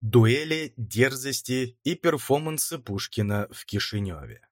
Дуэли, дерзости и перформансы Пушкина в Кишиневе.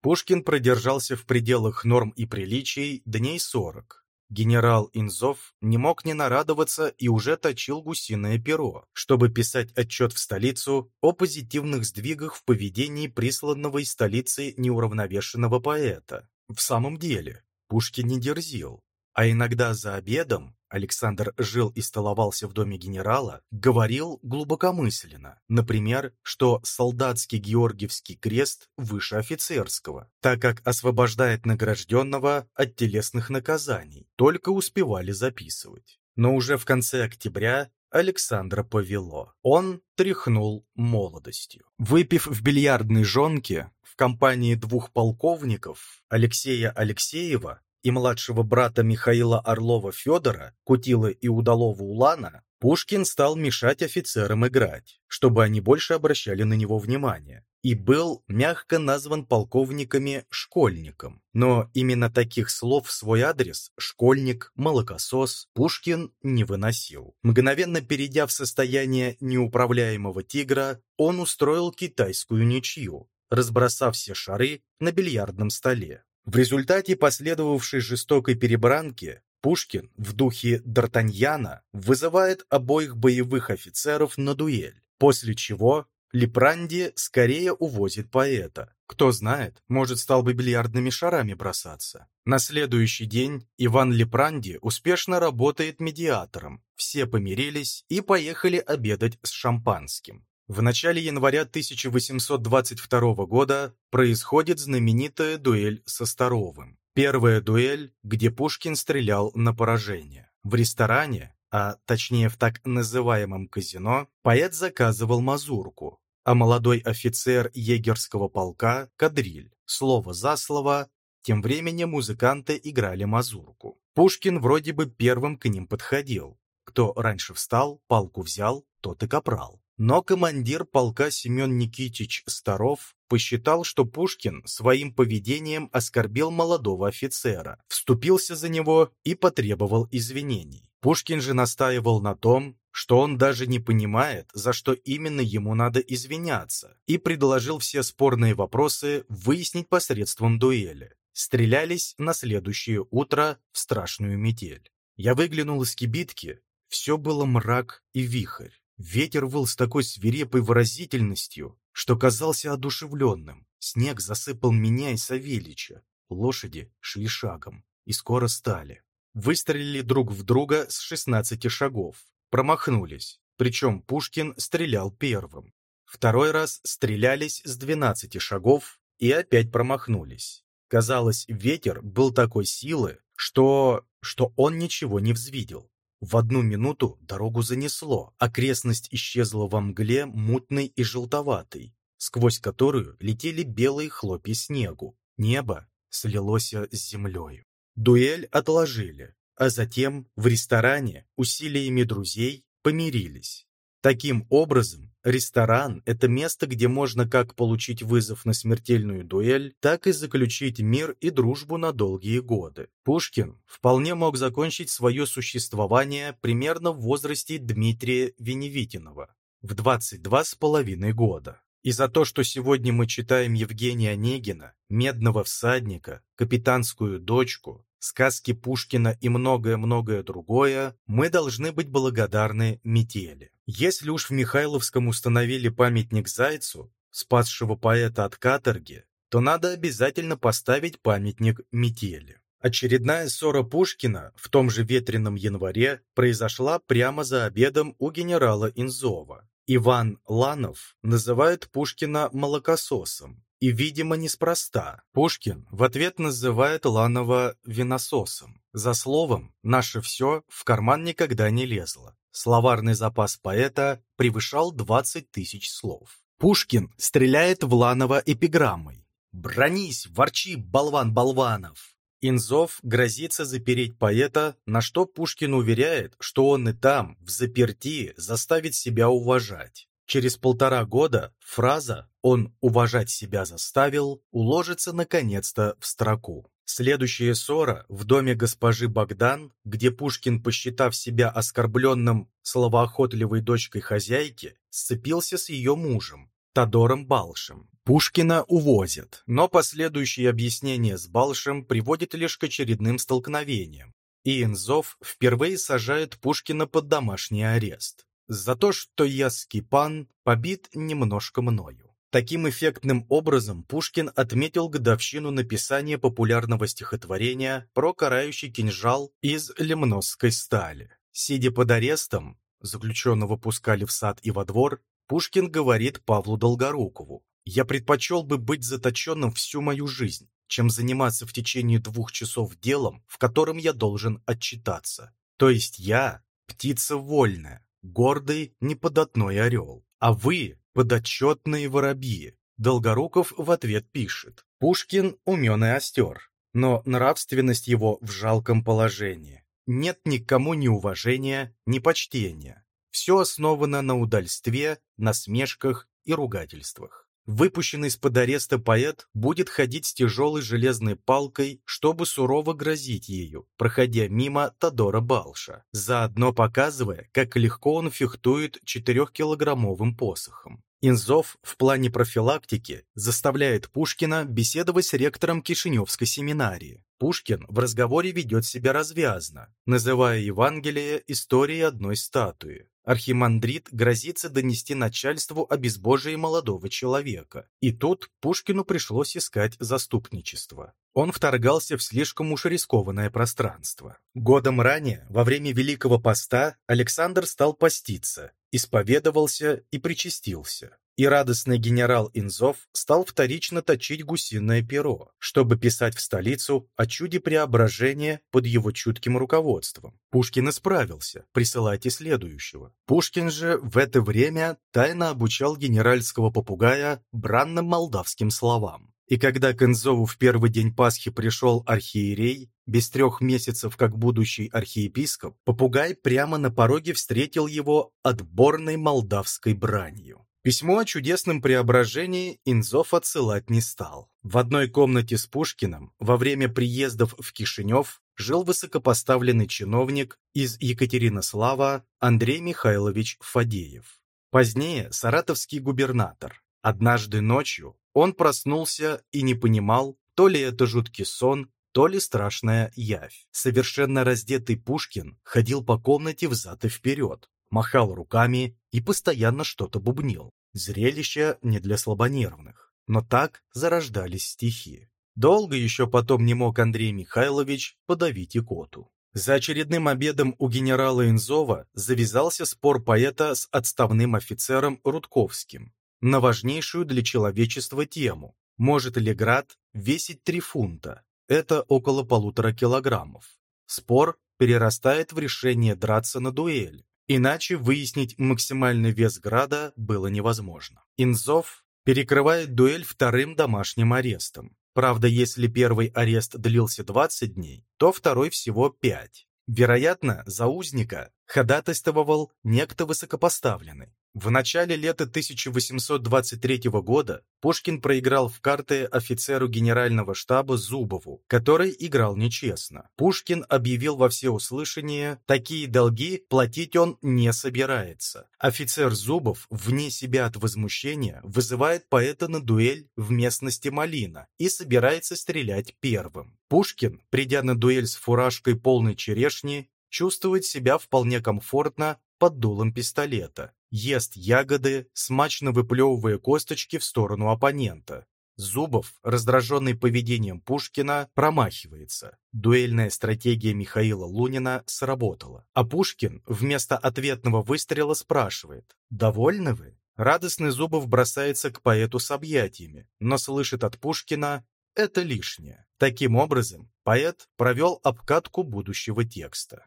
Пушкин продержался в пределах норм и приличий дней сорок. Генерал Инзов не мог не нарадоваться и уже точил гусиное перо, чтобы писать отчет в столицу о позитивных сдвигах в поведении присланного из столицы неуравновешенного поэта. В самом деле, Пушкин не дерзил, а иногда за обедом Александр жил и столовался в доме генерала, говорил глубокомысленно, например, что солдатский Георгиевский крест выше офицерского, так как освобождает награжденного от телесных наказаний, только успевали записывать. Но уже в конце октября Александра повело. Он тряхнул молодостью. Выпив в бильярдной жонке в компании двух полковников Алексея Алексеева и младшего брата Михаила Орлова Федора, Кутила и Удалова Улана, Пушкин стал мешать офицерам играть, чтобы они больше обращали на него внимание, и был мягко назван полковниками «школьником». Но именно таких слов в свой адрес «школьник», «молокосос» Пушкин не выносил. Мгновенно перейдя в состояние неуправляемого тигра, он устроил китайскую ничью, разбросав все шары на бильярдном столе. В результате последовавшей жестокой перебранки Пушкин в духе Д'Артаньяна вызывает обоих боевых офицеров на дуэль, после чего Лепранди скорее увозит поэта. Кто знает, может, стал бы бильярдными шарами бросаться. На следующий день Иван Лепранди успешно работает медиатором. Все помирились и поехали обедать с шампанским. В начале января 1822 года происходит знаменитая дуэль со Старовым. Первая дуэль, где Пушкин стрелял на поражение. В ресторане, а точнее в так называемом казино, поэт заказывал мазурку, а молодой офицер егерского полка – кадриль. Слово за слово, тем временем музыканты играли мазурку. Пушкин вроде бы первым к ним подходил. Кто раньше встал, палку взял, тот и капрал. Но командир полка Семен Никитич Старов посчитал, что Пушкин своим поведением оскорбил молодого офицера, вступился за него и потребовал извинений. Пушкин же настаивал на том, что он даже не понимает, за что именно ему надо извиняться, и предложил все спорные вопросы выяснить посредством дуэли. Стрелялись на следующее утро в страшную метель. Я выглянул из кибитки, все было мрак и вихрь. Ветер выл с такой свирепой выразительностью, что казался одушевленным. Снег засыпал меня и Савельича. Лошади шли шагом и скоро стали. Выстрелили друг в друга с шестнадцати шагов. Промахнулись. Причем Пушкин стрелял первым. Второй раз стрелялись с двенадцати шагов и опять промахнулись. Казалось, ветер был такой силы, что... что он ничего не взвидел. В одну минуту дорогу занесло, окрестность исчезла во мгле мутной и желтоватой, сквозь которую летели белые хлопья снегу. Небо слилось с землей. Дуэль отложили, а затем в ресторане усилиями друзей помирились. Таким образом, ресторан – это место, где можно как получить вызов на смертельную дуэль, так и заключить мир и дружбу на долгие годы. Пушкин вполне мог закончить свое существование примерно в возрасте Дмитрия Веневитинова в 22 с половиной года. И за то, что сегодня мы читаем Евгения Онегина, «Медного всадника», «Капитанскую дочку», сказки Пушкина и многое-многое другое, мы должны быть благодарны метели. Если уж в Михайловском установили памятник Зайцу, спасшего поэта от каторги, то надо обязательно поставить памятник метели. Очередная ссора Пушкина в том же ветреном январе произошла прямо за обедом у генерала Инзова. Иван Ланов называет Пушкина молокососом, и, видимо, неспроста. Пушкин в ответ называет Ланова винососом. За словом «наше все» в карман никогда не лезло. Словарный запас поэта превышал 20 тысяч слов. Пушкин стреляет в Ланова эпиграммой. «Бронись, ворчи, болван болванов!» Инзов грозится запереть поэта, на что Пушкин уверяет, что он и там, в заперти, заставит себя уважать. Через полтора года фраза «он уважать себя заставил» уложится наконец-то в строку. Следующая ссора в доме госпожи Богдан, где Пушкин, посчитав себя оскорбленным словоохотливой дочкой хозяйки, сцепился с ее мужем, Тодором Балшем. Пушкина увозят, но последующие объяснения с Балшем приводят лишь к очередным столкновениям, и Инзов впервые сажает Пушкина под домашний арест за то, что я, Скипан, побит немножко мною. Таким эффектным образом Пушкин отметил годовщину написания популярного стихотворения про карающий кинжал из лемносской стали. Сидя под арестом, заключенного пускали в сад и во двор, Пушкин говорит Павлу Долгорукову, «Я предпочел бы быть заточенным всю мою жизнь, чем заниматься в течение двух часов делом, в котором я должен отчитаться. То есть я – птица вольная, гордый, неподатной орел, а вы подотчетные воробьи. Долгоруков в ответ пишет. Пушкин умен и остер, но нравственность его в жалком положении. Нет никому ни уважения, ни почтения. Все основано на удальстве, насмешках и ругательствах. Выпущенный из-под ареста поэт будет ходить с тяжелой железной палкой, чтобы сурово грозить ею, проходя мимо Тодора Балша, заодно показывая, как легко он фехтует четырехкилограммовым посохом. Инзов в плане профилактики заставляет Пушкина беседовать с ректором Кишиневской семинарии. Пушкин в разговоре ведет себя развязно, называя Евангелие историей одной статуи. Архимандрит грозится донести начальству о безбожии молодого человека. И тут Пушкину пришлось искать заступничество. Он вторгался в слишком уж рискованное пространство. Годом ранее, во время Великого Поста, Александр стал поститься, исповедовался и причастился и радостный генерал Инзов стал вторично точить гусиное перо, чтобы писать в столицу о чуде преображения под его чутким руководством. Пушкин исправился, присылайте следующего. Пушкин же в это время тайно обучал генеральского попугая бранным молдавским словам. И когда к Инзову в первый день Пасхи пришел архиерей, без трех месяцев как будущий архиепископ, попугай прямо на пороге встретил его отборной молдавской бранью. Письмо о чудесном преображении Инзов отсылать не стал. В одной комнате с Пушкиным во время приездов в Кишинев жил высокопоставленный чиновник из Екатеринослава Андрей Михайлович Фадеев. Позднее саратовский губернатор. Однажды ночью он проснулся и не понимал, то ли это жуткий сон, то ли страшная явь. Совершенно раздетый Пушкин ходил по комнате взад и вперед, махал руками и постоянно что-то бубнил. Зрелище не для слабонервных. Но так зарождались стихи. Долго еще потом не мог Андрей Михайлович подавить икоту. За очередным обедом у генерала Инзова завязался спор поэта с отставным офицером Рудковским на важнейшую для человечества тему «Может ли град весить три фунта?» Это около полутора килограммов. Спор перерастает в решение драться на дуэль. Иначе выяснить максимальный вес града было невозможно. Инзов перекрывает дуэль вторым домашним арестом. Правда, если первый арест длился 20 дней, то второй всего 5. Вероятно, за узника ходатайствовал некто высокопоставленный. В начале лета 1823 года Пушкин проиграл в карты офицеру генерального штаба Зубову, который играл нечестно. Пушкин объявил во всеуслышание, такие долги платить он не собирается. Офицер Зубов, вне себя от возмущения, вызывает поэта на дуэль в местности Малина и собирается стрелять первым. Пушкин, придя на дуэль с фуражкой полной черешни, чувствует себя вполне комфортно под дулом пистолета, ест ягоды, смачно выплевывая косточки в сторону оппонента. Зубов, раздраженный поведением Пушкина, промахивается. Дуэльная стратегия Михаила Лунина сработала. А Пушкин вместо ответного выстрела спрашивает «Довольны вы?» Радостный Зубов бросается к поэту с объятиями, но слышит от Пушкина «это лишнее». Таким образом, поэт провел обкатку будущего текста.